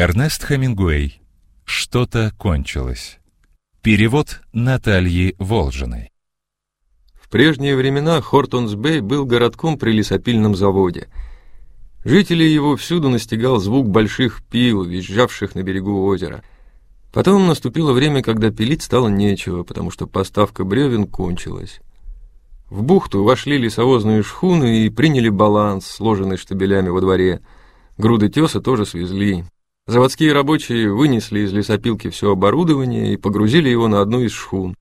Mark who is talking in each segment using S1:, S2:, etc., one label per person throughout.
S1: Эрнест Хемингуэй. Что-то кончилось. Перевод Натальи Волжиной.
S2: В прежние времена Хортонс-Бэй был городком при лесопильном заводе. Жителей его всюду настигал звук больших пил, визжавших на берегу озера. Потом наступило время, когда пилить стало нечего, потому что поставка бревен кончилась. В бухту вошли лесовозные шхуны и приняли баланс, сложенный штабелями во дворе. Груды теса тоже свезли. Заводские рабочие вынесли из лесопилки все оборудование и погрузили его на одну из шхун.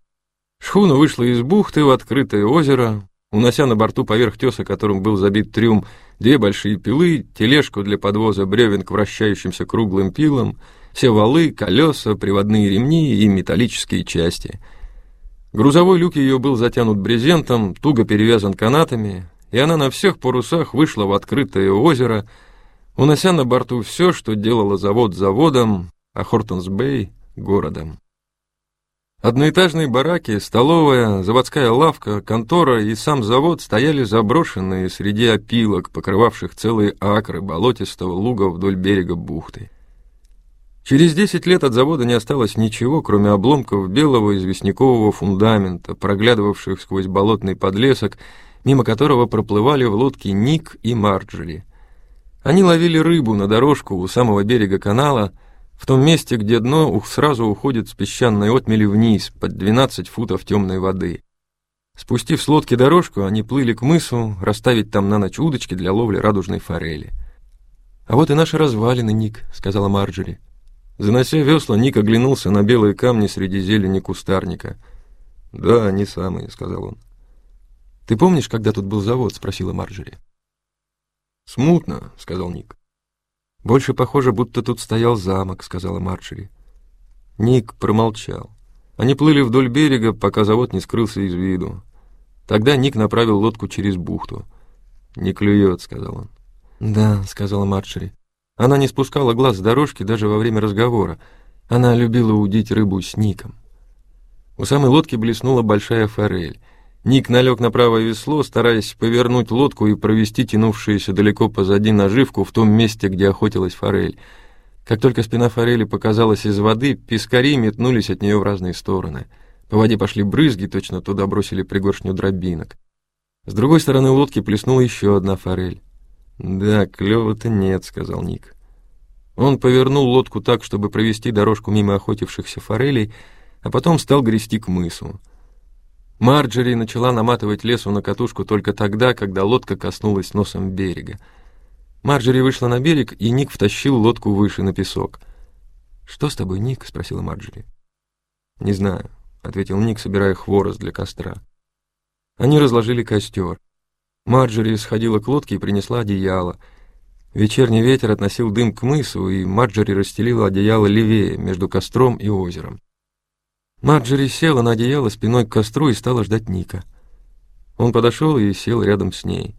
S2: Шхуна вышла из бухты в открытое озеро, унося на борту поверх теса, которым был забит трюм, две большие пилы, тележку для подвоза бревен к вращающимся круглым пилам, все валы, колеса, приводные ремни и металлические части. Грузовой люк ее был затянут брезентом, туго перевязан канатами, и она на всех парусах вышла в открытое озеро, унося на борту все, что делала завод заводом, а Хортонс-Бэй — городом. Одноэтажные бараки, столовая, заводская лавка, контора и сам завод стояли заброшенные среди опилок, покрывавших целые акры болотистого луга вдоль берега бухты. Через десять лет от завода не осталось ничего, кроме обломков белого известнякового фундамента, проглядывавших сквозь болотный подлесок, мимо которого проплывали в лодке Ник и Марджери. Они ловили рыбу на дорожку у самого берега канала, в том месте, где дно сразу уходит с песчаной отмели вниз, под 12 футов темной воды. Спустив с лодки дорожку, они плыли к мысу, расставить там на ночь удочки для ловли радужной форели. «А вот и наши развалины, Ник», — сказала Марджери. Занося весла, Ник оглянулся на белые камни среди зелени кустарника. «Да, они самые», — сказал он. «Ты помнишь, когда тут был завод?» — спросила Марджери. «Смутно», — сказал Ник. «Больше похоже, будто тут стоял замок», — сказала Марджери. Ник промолчал. Они плыли вдоль берега, пока завод не скрылся из виду. Тогда Ник направил лодку через бухту. «Не клюет», — сказал он. «Да», — сказала Марджери. Она не спускала глаз с дорожки даже во время разговора. Она любила удить рыбу с Ником. У самой лодки блеснула большая форель — Ник налег на правое весло, стараясь повернуть лодку и провести тянувшуюся далеко позади наживку в том месте, где охотилась форель. Как только спина форели показалась из воды, пескари метнулись от нее в разные стороны. По воде пошли брызги, точно туда бросили пригоршню дробинок. С другой стороны лодки плеснула еще одна форель. «Да, клёва-то нет», — сказал Ник. Он повернул лодку так, чтобы провести дорожку мимо охотившихся форелей, а потом стал грести к мысу. Марджери начала наматывать лесу на катушку только тогда, когда лодка коснулась носом берега. Марджери вышла на берег, и Ник втащил лодку выше на песок. «Что с тобой, Ник?» — спросила Марджери. «Не знаю», — ответил Ник, собирая хворост для костра. Они разложили костер. Марджери сходила к лодке и принесла одеяло. Вечерний ветер относил дым к мысу, и Марджери расстелила одеяло левее, между костром и озером. Марджери села на одеяло спиной к костру и стала ждать Ника. Он подошел и сел рядом с ней.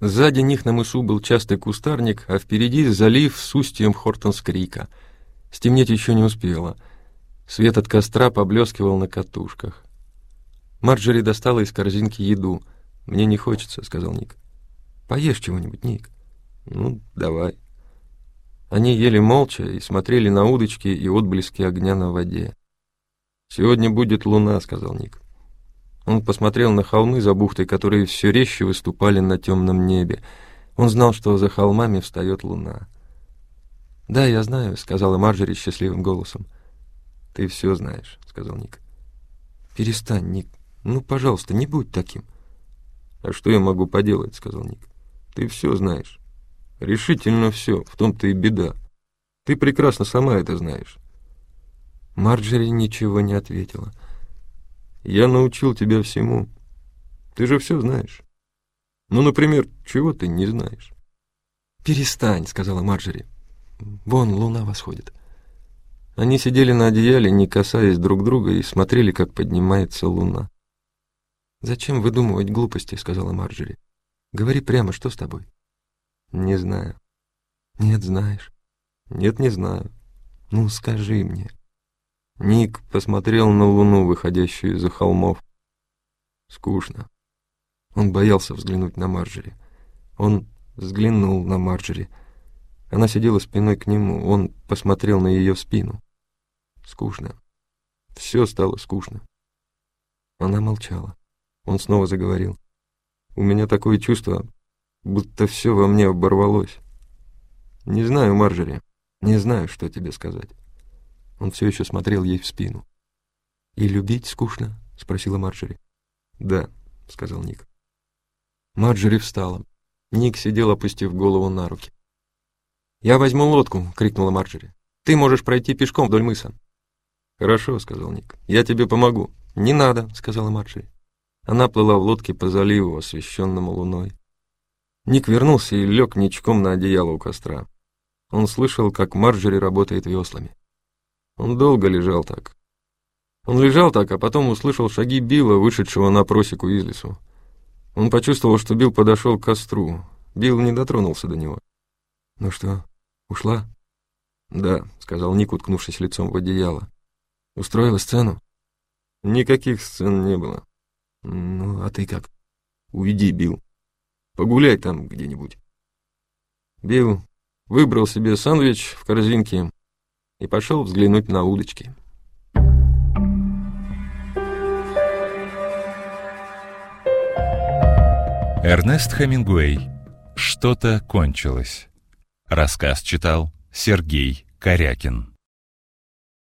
S2: Сзади них на мысу был частый кустарник, а впереди залив с устьем Хортонс-Крика. Стемнеть еще не успело. Свет от костра поблескивал на катушках. Марджери достала из корзинки еду. «Мне не хочется», — сказал Ник. «Поешь чего-нибудь, Ник». «Ну, давай». Они ели молча и смотрели на удочки и отблески огня на воде. «Сегодня будет луна», — сказал Ник. Он посмотрел на холмы за бухтой, которые все резче выступали на темном небе. Он знал, что за холмами встает луна. «Да, я знаю», — сказала Марджери счастливым голосом. «Ты все знаешь», — сказал Ник. «Перестань, Ник. Ну, пожалуйста, не будь таким». «А что я могу поделать?» — сказал Ник. «Ты все знаешь. Решительно все. В том-то и беда. Ты прекрасно сама это знаешь. Марджери ничего не ответила. «Я научил тебя всему. Ты же все знаешь. Ну, например, чего ты не знаешь?» «Перестань», — сказала Марджери. «Вон луна восходит». Они сидели на одеяле, не касаясь друг друга, и смотрели, как поднимается луна. «Зачем выдумывать глупости?» — сказала Марджери. «Говори прямо, что с тобой?» «Не знаю». «Нет, знаешь». «Нет, не знаю». «Ну, скажи мне». Ник посмотрел на луну, выходящую из-за холмов. Скучно. Он боялся взглянуть на Марджери. Он взглянул на Марджери. Она сидела спиной к нему, он посмотрел на ее спину. Скучно. Все стало скучно. Она молчала. Он снова заговорил. У меня такое чувство, будто все во мне оборвалось. Не знаю, Марджери, не знаю, что тебе сказать. Он все еще смотрел ей в спину. «И любить скучно?» — спросила Марджери. «Да», — сказал Ник. Марджери встала. Ник сидел, опустив голову на руки. «Я возьму лодку!» — крикнула Марджери. «Ты можешь пройти пешком вдоль мыса». «Хорошо», — сказал Ник. «Я тебе помогу». «Не надо», — сказала Марджери. Она плыла в лодке по заливу, освещенному луной. Ник вернулся и лег ничком на одеяло у костра. Он слышал, как Марджери работает веслами. Он долго лежал так. Он лежал так, а потом услышал шаги Билла, вышедшего на просеку из лесу. Он почувствовал, что Билл подошел к костру. Билл не дотронулся до него. «Ну что, ушла?» «Да», — сказал Ник, уткнувшись лицом в одеяло. «Устроила сцену?» «Никаких сцен не было». «Ну, а ты как?» «Уйди, Билл. Погуляй там где-нибудь». Билл выбрал себе сэндвич в корзинке и пошел взглянуть на удочки.
S1: Эрнест Хемингуэй «Что-то кончилось». Рассказ читал Сергей Корякин.